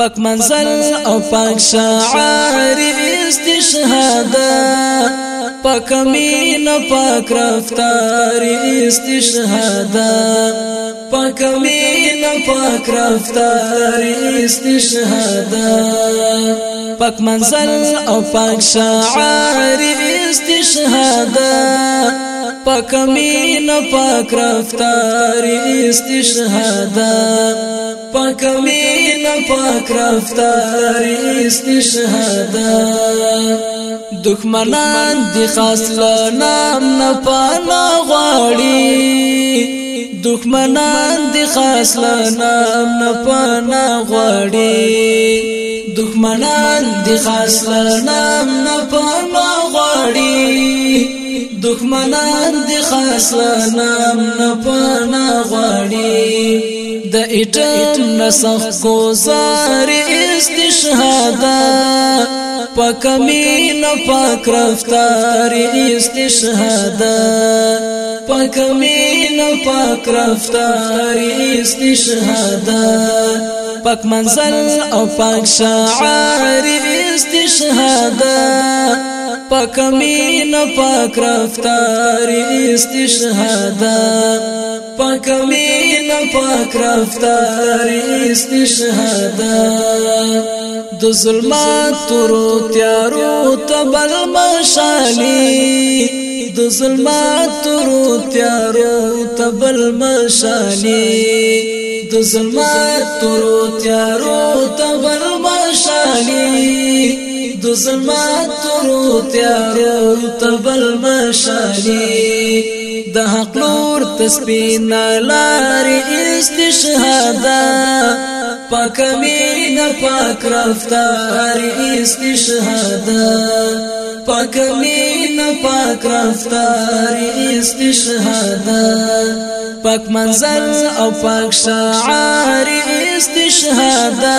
پاک منزل او پاک شعار است شهادت پاک مین پاک رفتار است شهادت پاک مین پاک رفتار است شهادت پاک منزل او پاک شعار است شهادت پاک مین پاک رفتاری است شهادت پاک مین پاک رفتاری است شهادت دښمنان دي خاص لنام نه پانا غواړي دښمنان دي خاص لنام نه پانا غواړي دښمنان دي خاص لنام نه پانا غواړي دښمنان دي خاص نام نه پانا غواړي د ایټم نسخ کو ساري استشهاده پکمین پاک رفتار استشهاده پکمین پاک رفتار استشهاده پاک منزل او پاک شعار استشهاده پکمین پاک رفتاری است شهدا پکمین پاک رفتاری است شهدا د ظلمات تر تیارو تبل مشالی د ظلمات تر تیارو تبل مشالی د ظلمات تر تیارو تبل مشالی د ظلمات ورو تیار تبل مشالي د حق نور تسبین لاري استشهادا پاک مینا پاک رفتار استشهادا پاک مینا پاک رفتار استشهادا پاک منزل او پاک شعار استشهادا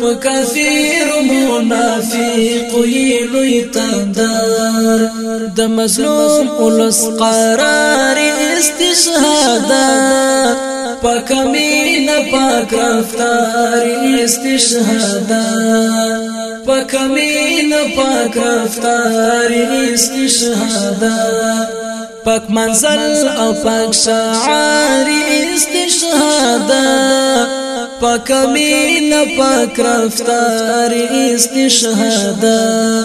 کافر منافق لوی تندر د مظلوم اولس قرار استشهاده پاک مین پاک رفتار استشهادا پاک مین پاک رفتار استشهادا پاک منزل او پاک شعار پاک مین پاک رفتار است شهدا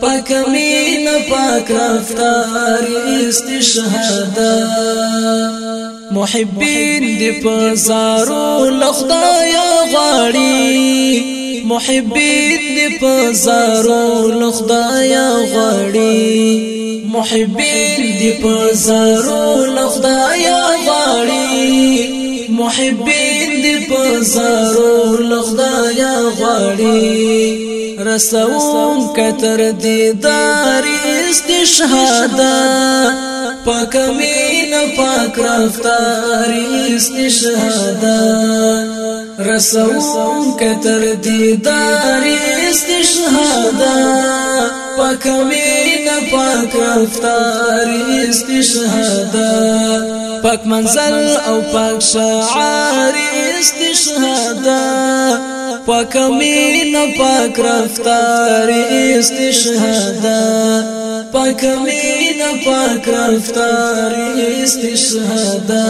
پاک مین پاک رفتار است شهدا محبین دی پزارو لخدایا غاړي محبین دی پزارو لخدایا غاړي محبین دی پزارو لخدایا غاړي محبین دی پزارو لخدایا غواړي رسوم کتر دیدار استشهادا پاک مین پاک رفتار استشهادا رسوم کتر دیدار استشهادا پاک مینا پاک افطار استشهادا پاک منزل او پاک شعار استشهادا پاک مینا پاک رفتار استشهادا پاک مینا پاک رفتار استشهادا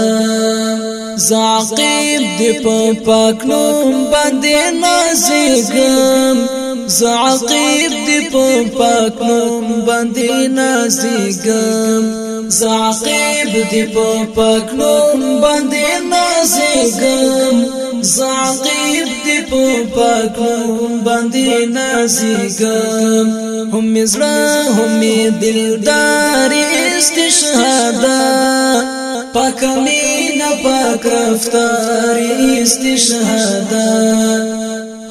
زعقیب دی په پاک نوم باندې نازګم ز عقیب دی په پاک نوم باندې نازګم ز عقیب دی په پاک نوم باندې نازګم ز عقیب دی په پاک نوم باندې نازګم هم زرا هم دلدار استشهاده پاک مینا پاک رفتار استشهاده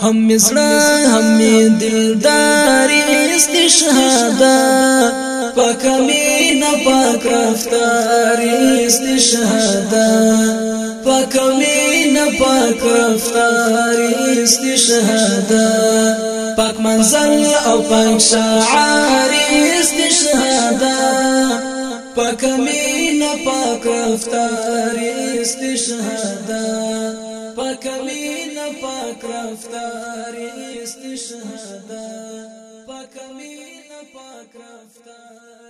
هم مزړه هم می دلدار است شهدا پاک می نه پاک رفتار است شهدا پاک می نه پاک رفتار است شهدا پاک منزل او پاک شعار است شهدا پاک می نه پاک رفتار است شهدا پاک می پاک رفتار است شهدا پاک مين پاک رفتار